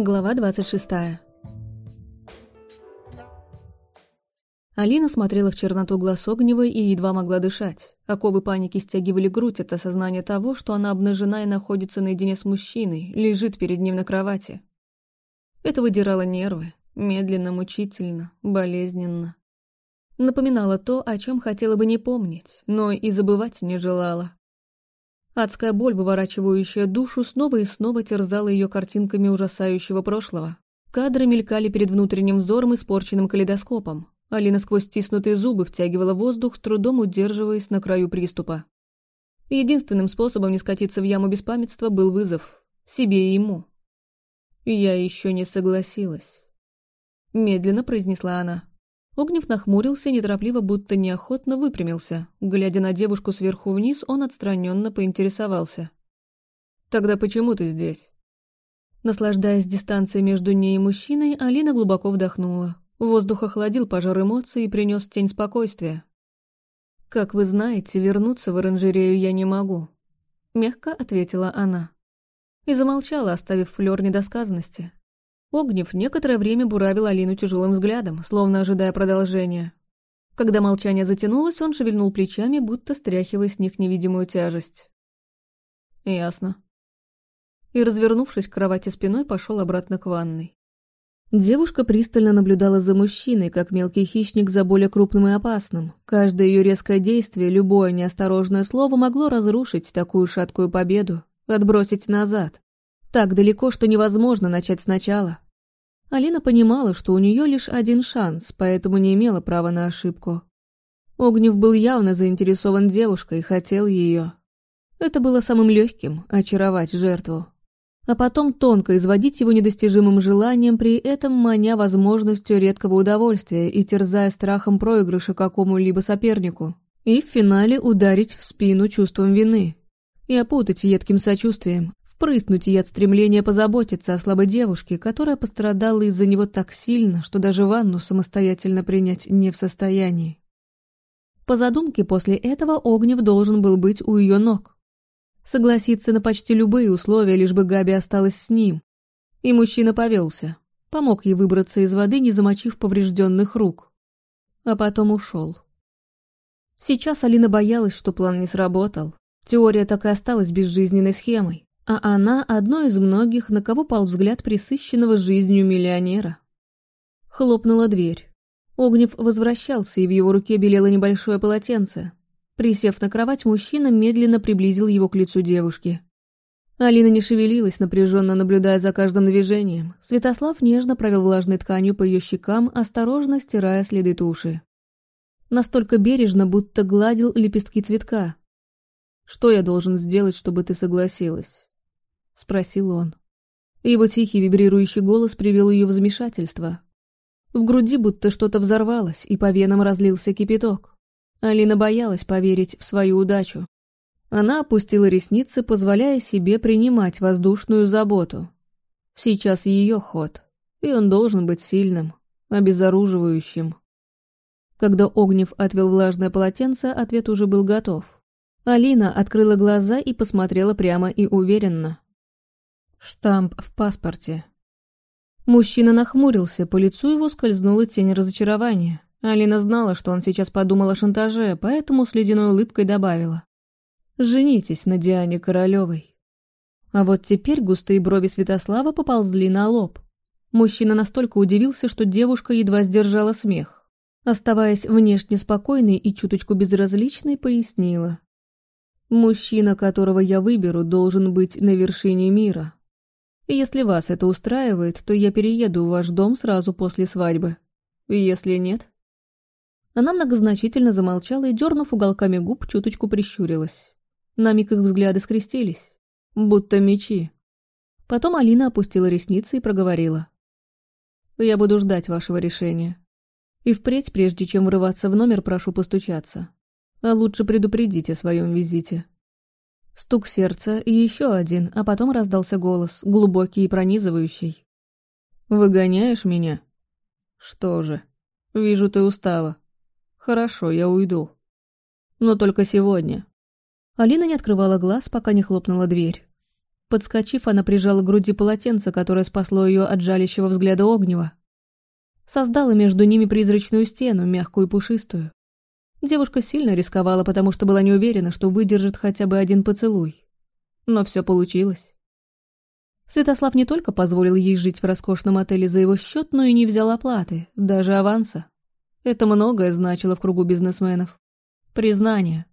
Глава 26 Алина смотрела в черноту глаз Огневой и едва могла дышать. Оковы паники стягивали грудь от осознания того, что она обнажена и находится наедине с мужчиной, лежит перед ним на кровати. Это выдирало нервы, медленно, мучительно, болезненно. Напоминало то, о чем хотела бы не помнить, но и забывать не желала. Адская боль, выворачивающая душу, снова и снова терзала ее картинками ужасающего прошлого. Кадры мелькали перед внутренним взором испорченным калейдоскопом. Алина сквозь стиснутые зубы втягивала воздух, с трудом удерживаясь на краю приступа. Единственным способом не скатиться в яму беспамятства был вызов. Себе и ему. «Я еще не согласилась», — медленно произнесла она. Огнев нахмурился, неторопливо, будто неохотно выпрямился. Глядя на девушку сверху вниз, он отстраненно поинтересовался. «Тогда почему ты здесь?» Наслаждаясь дистанцией между ней и мужчиной, Алина глубоко вдохнула. Воздух охладил пожар эмоций и принес тень спокойствия. «Как вы знаете, вернуться в оранжерею я не могу», — мягко ответила она. И замолчала, оставив флёр недосказанности. Огнев некоторое время буравил Алину тяжелым взглядом, словно ожидая продолжения. Когда молчание затянулось, он шевельнул плечами, будто стряхивая с них невидимую тяжесть. «Ясно». И, развернувшись к кровати спиной, пошел обратно к ванной. Девушка пристально наблюдала за мужчиной, как мелкий хищник за более крупным и опасным. Каждое ее резкое действие, любое неосторожное слово могло разрушить такую шаткую победу, отбросить назад. Так далеко, что невозможно начать сначала. Алина понимала, что у нее лишь один шанс, поэтому не имела права на ошибку. Огнев был явно заинтересован девушкой и хотел ее. Это было самым легким – очаровать жертву а потом тонко изводить его недостижимым желанием, при этом маня возможностью редкого удовольствия и терзая страхом проигрыша какому-либо сопернику. И в финале ударить в спину чувством вины. И опутать едким сочувствием, впрыснуть яд стремления позаботиться о слабой девушке, которая пострадала из-за него так сильно, что даже ванну самостоятельно принять не в состоянии. По задумке после этого Огнев должен был быть у ее ног согласиться на почти любые условия, лишь бы Габи осталась с ним. И мужчина повелся, помог ей выбраться из воды, не замочив поврежденных рук. А потом ушел. Сейчас Алина боялась, что план не сработал. Теория так и осталась безжизненной схемой, а она одной из многих, на кого пал взгляд присыщенного жизнью миллионера. Хлопнула дверь. Огнев возвращался, и в его руке белело небольшое полотенце. Присев на кровать, мужчина медленно приблизил его к лицу девушки. Алина не шевелилась, напряженно наблюдая за каждым движением. Святослав нежно провел влажной тканью по ее щекам, осторожно стирая следы туши. Настолько бережно, будто гладил лепестки цветка. «Что я должен сделать, чтобы ты согласилась?» — спросил он. Его тихий вибрирующий голос привел ее в замешательство. В груди будто что-то взорвалось, и по венам разлился кипяток. Алина боялась поверить в свою удачу. Она опустила ресницы, позволяя себе принимать воздушную заботу. Сейчас ее ход, и он должен быть сильным, обезоруживающим. Когда Огнев отвел влажное полотенце, ответ уже был готов. Алина открыла глаза и посмотрела прямо и уверенно. Штамп в паспорте. Мужчина нахмурился, по лицу его скользнула тень разочарования. Алина знала, что он сейчас подумал о шантаже, поэтому с ледяной улыбкой добавила. «Женитесь на Диане Королевой». А вот теперь густые брови Святослава поползли на лоб. Мужчина настолько удивился, что девушка едва сдержала смех. Оставаясь внешне спокойной и чуточку безразличной, пояснила. «Мужчина, которого я выберу, должен быть на вершине мира. Если вас это устраивает, то я перееду в ваш дом сразу после свадьбы. Если нет, она многозначительно замолчала и, дернув уголками губ, чуточку прищурилась. На миг их взгляды скрестились, будто мечи. Потом Алина опустила ресницы и проговорила. «Я буду ждать вашего решения. И впредь, прежде чем врываться в номер, прошу постучаться. А лучше предупредить о своем визите». Стук сердца и еще один, а потом раздался голос, глубокий и пронизывающий. «Выгоняешь меня?» «Что же, вижу, ты устала». «Хорошо, я уйду. Но только сегодня». Алина не открывала глаз, пока не хлопнула дверь. Подскочив, она прижала к груди полотенце, которое спасло ее от жалящего взгляда огнева. Создала между ними призрачную стену, мягкую и пушистую. Девушка сильно рисковала, потому что была не уверена, что выдержит хотя бы один поцелуй. Но все получилось. Святослав не только позволил ей жить в роскошном отеле за его счет, но и не взял оплаты, даже аванса. Это многое значило в кругу бизнесменов. Признание.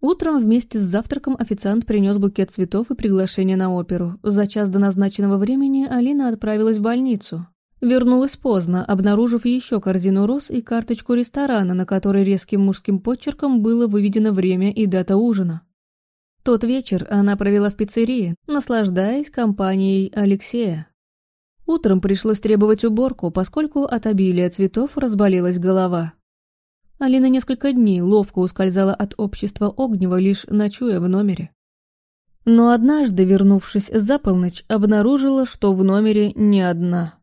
Утром вместе с завтраком официант принес букет цветов и приглашение на оперу. За час до назначенного времени Алина отправилась в больницу. Вернулась поздно, обнаружив еще корзину роз и карточку ресторана, на которой резким мужским почерком было выведено время и дата ужина. Тот вечер она провела в пиццерии, наслаждаясь компанией Алексея. Утром пришлось требовать уборку, поскольку от обилия цветов разболелась голова. Алина несколько дней ловко ускользала от общества Огнева, лишь ночуя в номере. Но однажды, вернувшись за полночь, обнаружила, что в номере не одна.